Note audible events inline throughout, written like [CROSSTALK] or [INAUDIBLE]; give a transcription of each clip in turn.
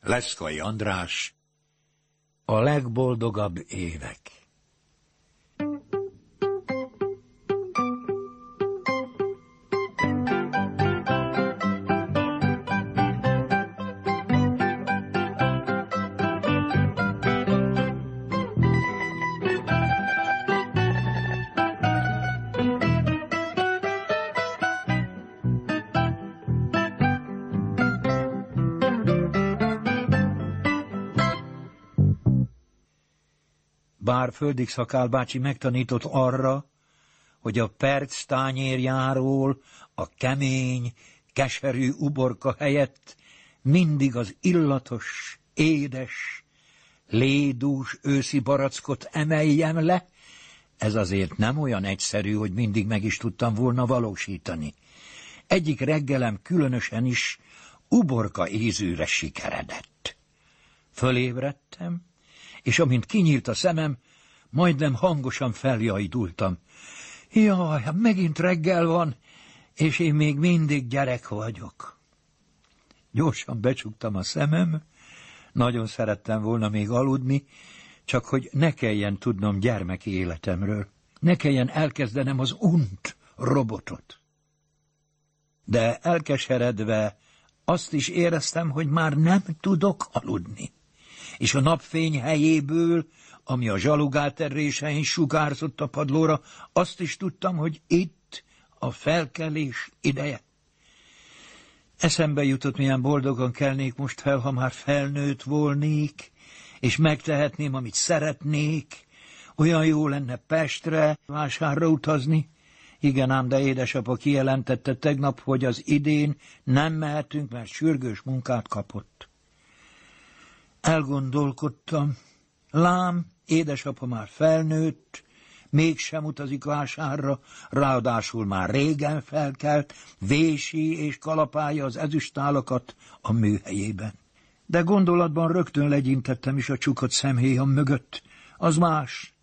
Leszkai András A legboldogabb évek Bár Földig Szakál bácsi megtanított arra, hogy a perc tányérjáról a kemény, keserű uborka helyett mindig az illatos, édes, lédús őszi barackot emeljem le, ez azért nem olyan egyszerű, hogy mindig meg is tudtam volna valósítani. Egyik reggelem különösen is uborka ízűre sikeredett. Fölébredtem, és amint kinyílt a szemem, majdnem hangosan feljajdultam. Jaj, hát megint reggel van, és én még mindig gyerek vagyok. Gyorsan becsuktam a szemem, nagyon szerettem volna még aludni, csak hogy ne kelljen tudnom gyermeki életemről, ne kelljen elkezdenem az unt robotot. De elkeseredve azt is éreztem, hogy már nem tudok aludni és a napfény helyéből, ami a zsalugáterrésein sugárzott a padlóra, azt is tudtam, hogy itt a felkelés ideje. Eszembe jutott, milyen boldogan kelnék most fel, ha már felnőtt volnék, és megtehetném, amit szeretnék. Olyan jó lenne Pestre vásárra utazni. Igen ám, de édesapa kijelentette tegnap, hogy az idén nem mehetünk, mert sürgős munkát kapott. Elgondolkodtam. Lám, édesapa már felnőtt, mégsem utazik vásárra, ráadásul már régen felkelt, vési és kalapálja az ezüstálakat a műhelyében. De gondolatban rögtön legyintettem is a csukott szemhéjam mögött. Az más.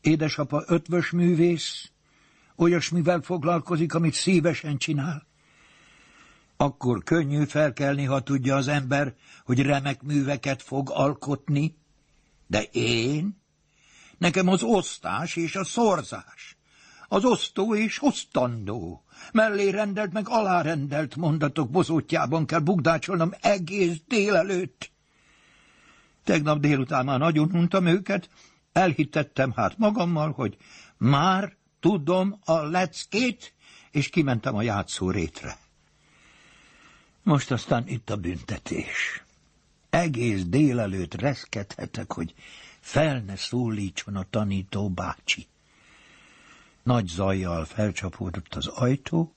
Édesapa ötvös művész, olyasmivel foglalkozik, amit szívesen csinál. Akkor könnyű felkelni, ha tudja az ember, hogy remek műveket fog alkotni. De én? Nekem az osztás és a szorzás. Az osztó és osztandó. Mellé rendelt meg alárendelt mondatok bozótjában kell bugdácsolnom egész délelőtt. Tegnap délután már nagyon untam őket, elhittettem hát magammal, hogy már tudom a leckét, és kimentem a játszórétre. Most aztán itt a büntetés. Egész délelőtt reszkedhetek, hogy fel ne szólítson a tanító bácsi. Nagy zajjal felcsapódott az ajtó,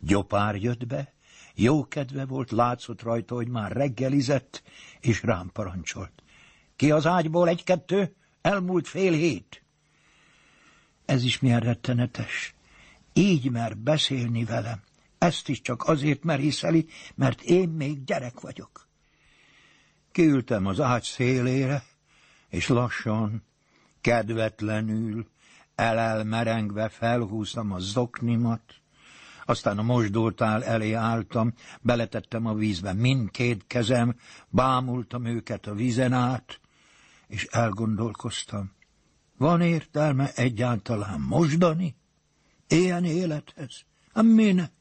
gyopár jött be, jó kedve volt, látszott rajta, hogy már reggelizett, és rám parancsolt. Ki az ágyból egy-kettő? Elmúlt fél hét. Ez is milyen rettenetes. Így mer beszélni velem. Ezt is csak azért merészeli, mert én még gyerek vagyok. Kiültem az ágy szélére, és lassan, kedvetlenül, elelmerengve felhúztam a zoknimat, aztán a mosdótál elé álltam, beletettem a vízbe mindkét kezem, bámultam őket a vízen át, és elgondolkoztam. Van értelme egyáltalán mosdani? Ilyen élethez? A minek?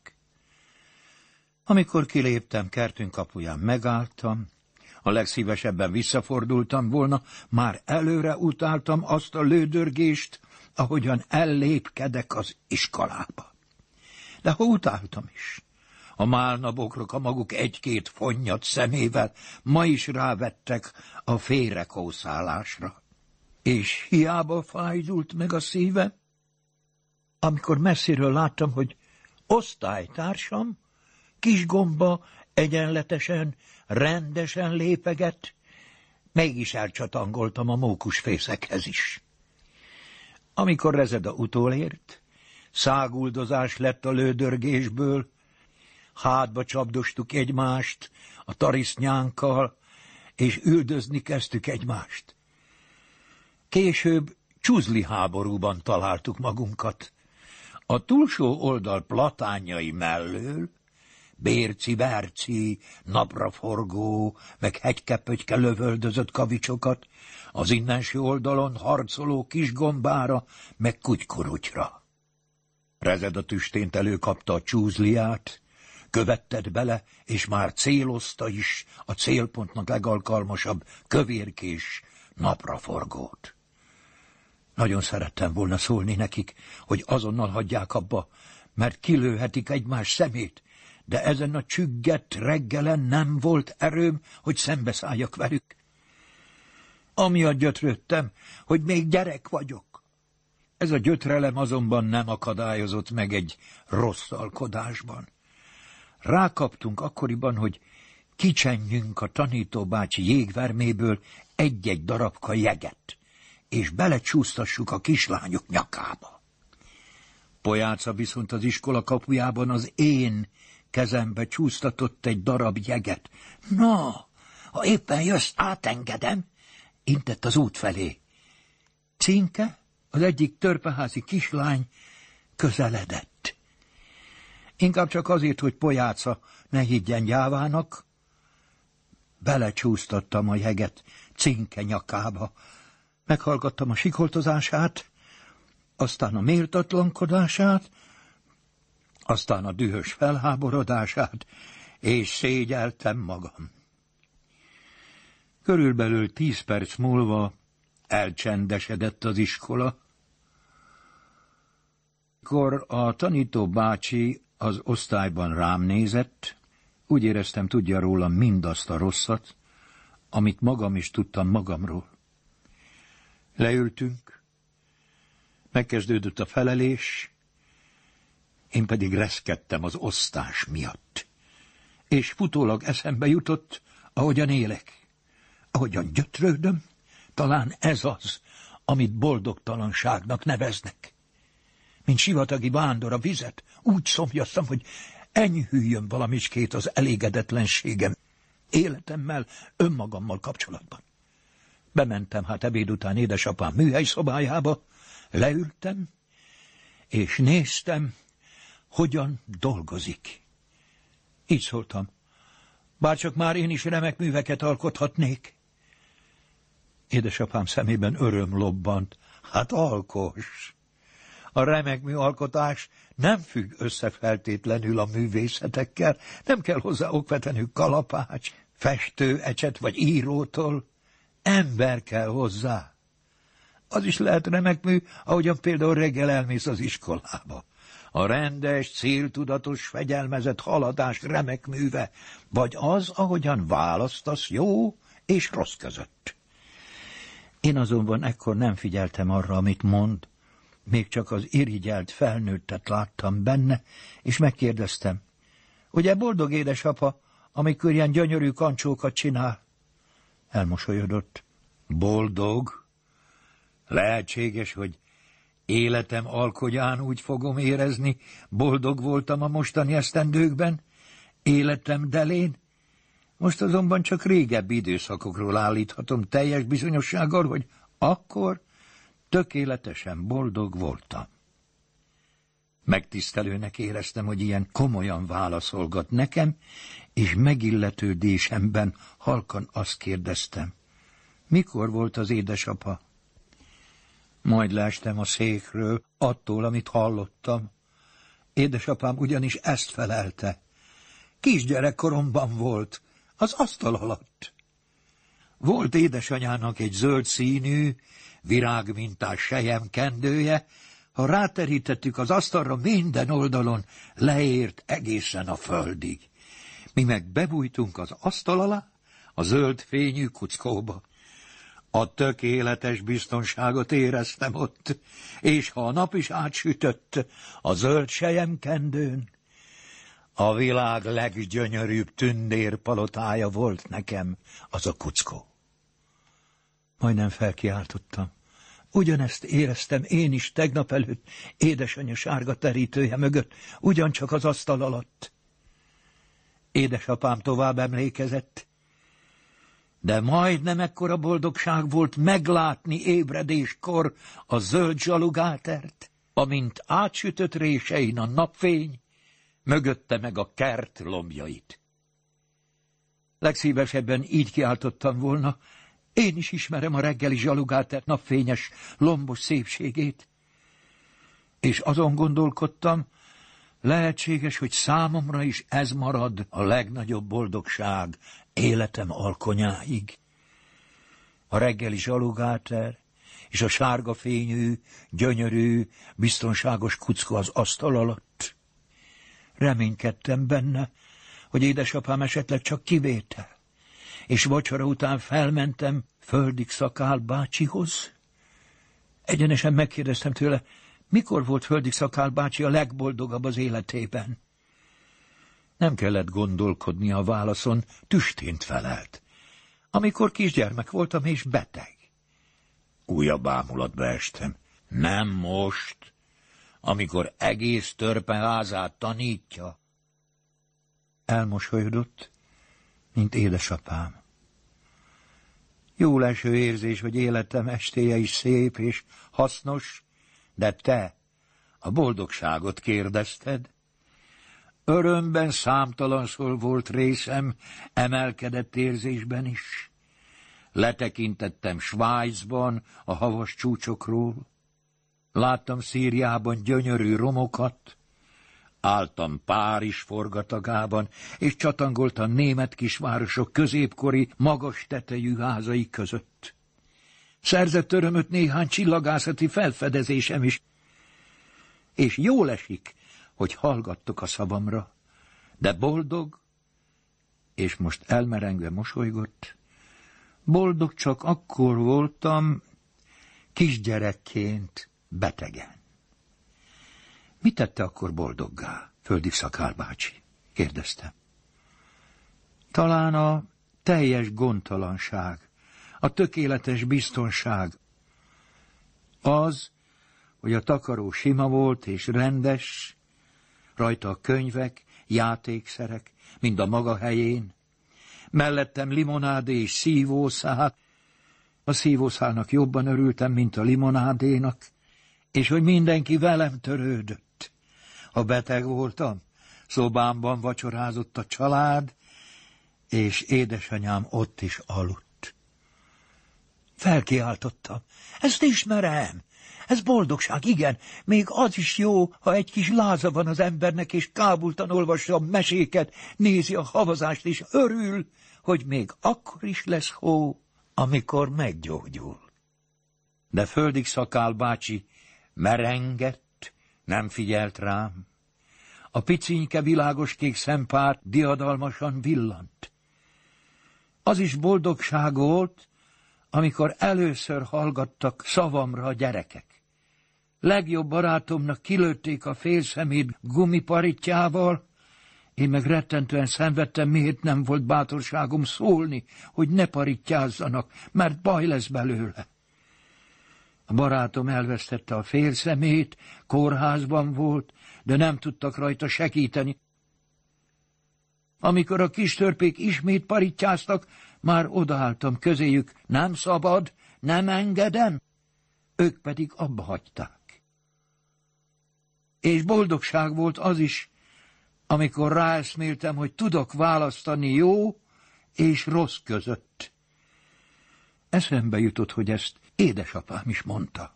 Amikor kiléptem kertünk kapuján, megálltam, a legszívesebben visszafordultam volna, már előre utáltam azt a lődörgést, ahogyan ellépkedek az iskolába. De ha utáltam is, a málnabokrok a maguk egy-két fonnyat szemével ma is rávettek a félrekószálásra. És hiába fájdult meg a szíve, amikor messziről láttam, hogy osztálytársam kis gomba egyenletesen, rendesen lépeget, mégis elcsatangoltam a mókusfészekhez is. Amikor Rezeda utolért, száguldozás lett a lődörgésből, hátba csapdostuk egymást a tarisznyánkkal, és üldözni kezdtük egymást. Később csuzli háborúban találtuk magunkat. A túlsó oldal platányai mellől bérci-berci, napraforgó, meg hegykepötyke lövöldözött kavicsokat, az innensi oldalon harcoló kis gombára, meg kutykurutyra. Rezed a tüstént előkapta a csúzliát, követted bele, és már célozta is a célpontnak legalkalmasabb kövérkés napraforgót. Nagyon szerettem volna szólni nekik, hogy azonnal hagyják abba, mert kilőhetik egymás szemét, de ezen a csüggett reggelen nem volt erőm, hogy szembeszálljak velük. Amiatt gyötrődtem, hogy még gyerek vagyok. Ez a gyötrelem azonban nem akadályozott meg egy rossz alkodásban. Rákaptunk akkoriban, hogy kicsenjünk a tanítóbácsi jégverméből egy-egy darabka jeget, és belecsúsztassuk a kislányok nyakába. Pojáca viszont az iskola kapujában az én kezembe csúsztatott egy darab jeget. Na, ha éppen jössz, átengedem, intett az út felé. Cinke, az egyik törpeházi kislány, közeledett. Inkább csak azért, hogy pojáca ne higgyen gyávának, belecsúsztattam a jeget cinke nyakába. Meghallgattam a sikoltozását, aztán a méltatlankodását, aztán a dühös felháborodását, és szégyeltem magam. Körülbelül tíz perc múlva elcsendesedett az iskola. Kor a tanító bácsi az osztályban rám nézett, úgy éreztem, tudja rólam mindazt a rosszat, amit magam is tudtam magamról. Leültünk, megkezdődött a felelés, én pedig reszkedtem az osztás miatt. És futólag eszembe jutott, ahogyan élek, ahogyan gyötrődöm, talán ez az, amit boldogtalanságnak neveznek. Mint sivatagi vándor a vizet, úgy szomjaztam, hogy enyhüljön valamicskét az elégedetlenségem életemmel, önmagammal kapcsolatban. Bementem hát ebéd után édesapám műhely szobájába, leültem, és néztem, hogyan dolgozik. Így szóltam, bárcsak már én is remek műveket alkothatnék. Édesapám szemében öröm lobbant. Hát alkos! A remek műalkotás nem függ összefeltétlenül a művészetekkel, nem kell hozzá okvetenő kalapács, festő, ecset vagy írótól. Ember kell hozzá. Az is lehet remek mű, ahogyan például reggel elmész az iskolába. A rendes, céltudatos, fegyelmezett haladás remek műve, vagy az, ahogyan választasz jó és rossz között. Én azonban ekkor nem figyeltem arra, amit mond, még csak az irigyelt felnőttet láttam benne, és megkérdeztem, ugye boldog édesapa, amikor ilyen gyönyörű kancsókat csinál? Elmosolyodott. Boldog? Lehetséges, hogy életem alkogyán úgy fogom érezni, boldog voltam a mostani esztendőkben, életem delén, most azonban csak régebbi időszakokról állíthatom teljes bizonyossággal, hogy akkor tökéletesen boldog voltam. Megtisztelőnek éreztem, hogy ilyen komolyan válaszolgat nekem, és megilletődésemben halkan azt kérdeztem. Mikor volt az édesapa? Majd leestem a székről, attól, amit hallottam. Édesapám ugyanis ezt felelte. Kisgyerekkoromban volt, az asztal alatt. Volt édesanyának egy zöld színű, virágmintás sejem kendője, ha ráterítettük az asztalra minden oldalon, leért egészen a földig. Mi meg bebújtunk az asztal alá, a zöld fényű kuckóba. A tökéletes biztonságot éreztem ott, és ha a nap is átsütött a zöld kendőn, a világ leggyönyörűbb tündérpalotája volt nekem az a kuckó. Majdnem felkiáltottam. Ugyanezt éreztem én is tegnap előtt, édesanyja sárga terítője mögött, ugyancsak az asztal alatt. Édesapám tovább emlékezett, de majdnem ekkora boldogság volt meglátni ébredéskor a zöld zsalugátert, amint átsütött résein a napfény, mögötte meg a kert lombjait. Legszívesebben így kiáltottam volna, én is ismerem a reggeli zsalugáter napfényes, lombos szépségét. És azon gondolkodtam, lehetséges, hogy számomra is ez marad a legnagyobb boldogság életem alkonyáig. A reggeli zsalugáter és a sárga fényű, gyönyörű, biztonságos kuckó az asztal alatt. Reménykedtem benne, hogy édesapám esetleg csak kivétel, és vacsora után felmentem földig szakál bácsihoz. Egyenesen megkérdeztem tőle, mikor volt földig szakál bácsi a legboldogabb az életében. Nem kellett gondolkodni a válaszon, tüstént felelt. Amikor kisgyermek voltam és beteg. Újabb ámulatba estem. Nem most, amikor egész törpeházát tanítja. Elmosolyodott, mint édesapám. Jó leső érzés, hogy életem estéje is szép és hasznos, de te a boldogságot kérdezted. Örömben számtalanszor volt részem, emelkedett érzésben is. Letekintettem Svájcban a havas csúcsokról, láttam Szíriában gyönyörű romokat, álltam Párizs forgatagában, és csatangoltam német kisvárosok középkori, magas tetejű házai között. Szerzett örömöt néhány csillagászati felfedezésem is, és jól esik, hogy hallgattok a szavamra, de boldog, és most elmerengve mosolygott, boldog csak akkor voltam, kisgyerekként, betegen. Mi tette akkor boldoggá, földi szakál bácsi? kérdeztem. Talán a teljes gondtalanság, a tökéletes biztonság. Az, hogy a takaró sima volt és rendes, rajta a könyvek, játékszerek, mind a maga helyén, mellettem limonádé és szívószál, a szívószálnak jobban örültem, mint a limonádénak, és hogy mindenki velem törődött. Ha beteg voltam, szobámban vacsorázott a család, és édesanyám ott is aludt. Felkiáltottam. Ezt ismerem. Ez boldogság, igen. Még az is jó, ha egy kis láza van az embernek, és kábultan olvassa a meséket, nézi a havazást, és örül, hogy még akkor is lesz hó, amikor meggyógyul. De földig szakál bácsi merengett, nem figyelt rám. A picinke világos kék szempár diadalmasan villant. Az is boldogság volt, amikor először hallgattak szavamra a gyerekek. Legjobb barátomnak kilőtték a félszemét gumiparitjával, én meg rettentően szenvedtem, miért nem volt bátorságom szólni, hogy ne paritjázzanak, mert baj lesz belőle. A barátom elvesztette a félszemét, kórházban volt, de nem tudtak rajta segíteni. Amikor a kis törpék ismét parittyáztak, már odaálltam közéjük, nem szabad, nem engedem, ők pedig abba hagyták. És boldogság volt az is, amikor ráeszméltem, hogy tudok választani jó és rossz között. Eszembe jutott, hogy ezt édesapám is mondta.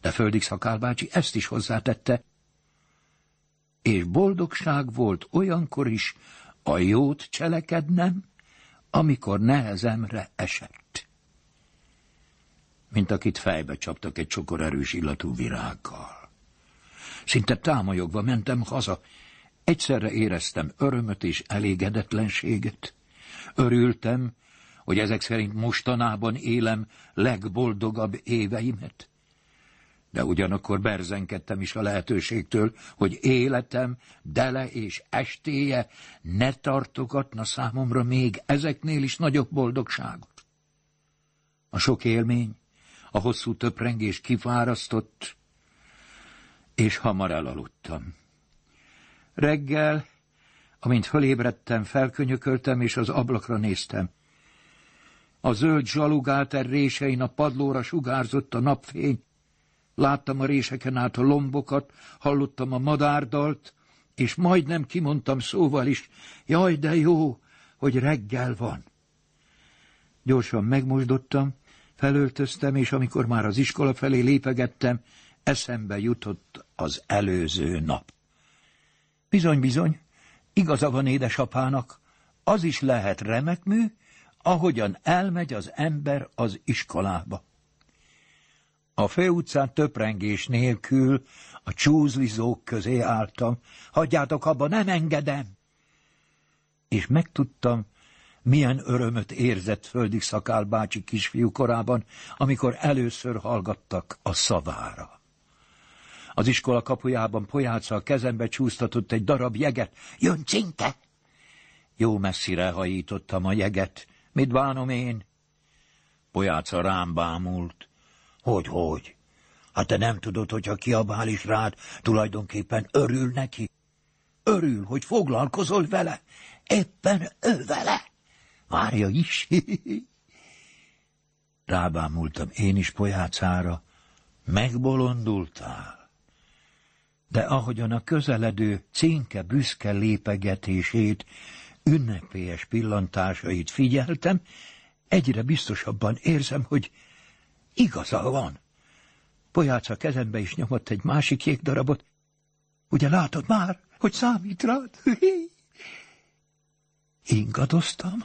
De Földig Szakálbácsi ezt is hozzátette, és boldogság volt olyankor is a jót cselekednem, amikor nehezemre esett. Mint akit fejbe csaptak egy csokor erős illatú virággal. Szinte támolyogva mentem haza, egyszerre éreztem örömöt és elégedetlenséget. Örültem, hogy ezek szerint mostanában élem legboldogabb éveimet. De ugyanakkor berzenkedtem is a lehetőségtől, hogy életem, dele és estéje ne tartogatna számomra még ezeknél is nagyobb boldogságot. A sok élmény, a hosszú töprengés kifárasztott, és hamar elaludtam. Reggel, amint fölébredtem, felkönyököltem, és az ablakra néztem. A zöld zsalugáter résein a padlóra sugárzott a napfény. Láttam a réseken át a lombokat, hallottam a madárdalt, és majdnem kimondtam szóval is, jaj, de jó, hogy reggel van. Gyorsan megmosdottam, felöltöztem, és amikor már az iskola felé lépegettem, eszembe jutott az előző nap. Bizony, bizony, igaza van édesapának, az is lehet remek mű, ahogyan elmegy az ember az iskolába. A főutcán töprengés nélkül a csúzlizók közé álltam. Hagyjátok abba, nem engedem! És megtudtam, milyen örömöt érzett földig szakál bácsi kisfiú korában, amikor először hallgattak a szavára. Az iskola kapujában pojáca a kezembe csúsztatott egy darab jeget. Jön cinke! Jó messzire hajítottam a jeget. Mit bánom én? Pojáca rám bámult. Hogy, hogy? Hát te nem tudod, hogyha kiabál is rád, tulajdonképpen örül neki? Örül, hogy foglalkozol vele. Éppen ő vele. Várja is. [LAUGHS] Rábámultam én is pojácára. Megbolondultál. De ahogyan a közeledő, cinke büszke lépegetését, ünnepélyes pillantásait figyeltem, egyre biztosabban érzem, hogy igaza van. Pojáca kezembe is nyomott egy másik jégdarabot. Ugye látod már, hogy számít rád? [LAUGHS] Ingadoztam,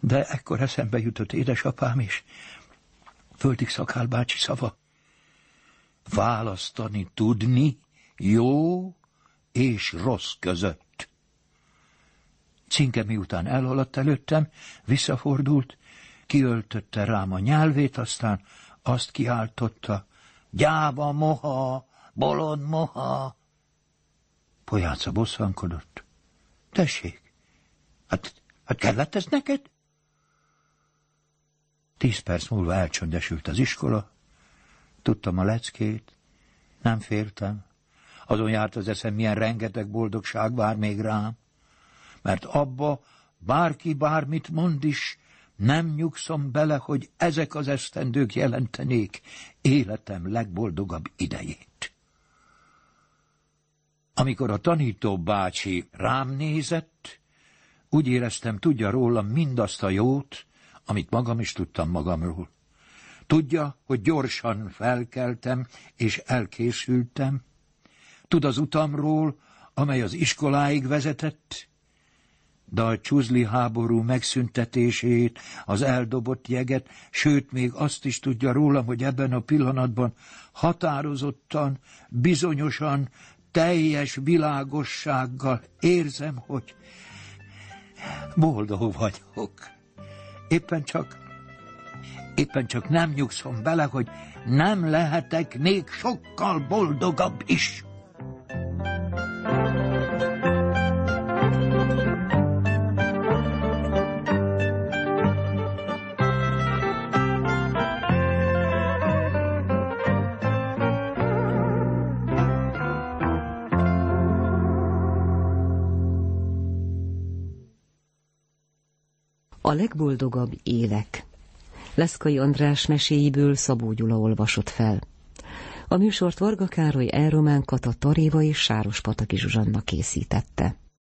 de ekkor eszembe jutott édesapám is. Földig szakál bácsi szava. Választani tudni jó és rossz között. Cinke miután elhaladt előttem, visszafordult, kiöltötte rám a nyelvét, aztán azt kiáltotta, gyáva moha, bolond moha. Pojáca bosszankodott. Tessék, hát, hát kellett ez neked? Tíz perc múlva elcsöndesült az iskola, tudtam a leckét, nem féltem. Azon járt az eszem, milyen rengeteg boldogság vár még rám, mert abba bárki bármit mond is, nem nyugszom bele, hogy ezek az esztendők jelentenék életem legboldogabb idejét. Amikor a tanító bácsi rám nézett, úgy éreztem, tudja rólam mindazt a jót, amit magam is tudtam magamról. Tudja, hogy gyorsan felkeltem és elkészültem. Tud az utamról, amely az iskoláig vezetett, de a csuzli háború megszüntetését, az eldobott jeget, sőt, még azt is tudja rólam, hogy ebben a pillanatban határozottan, bizonyosan, teljes világossággal érzem, hogy boldog vagyok. Éppen csak, éppen csak nem nyugszom bele, hogy nem lehetek még sokkal boldogabb is. A legboldogabb élek. Leszkai András meséiből Szabó Gyula olvasott fel. A műsort Varga Károly, Elromán Kata, Taréva és Sáros Pataki Zsuzsanna készítette.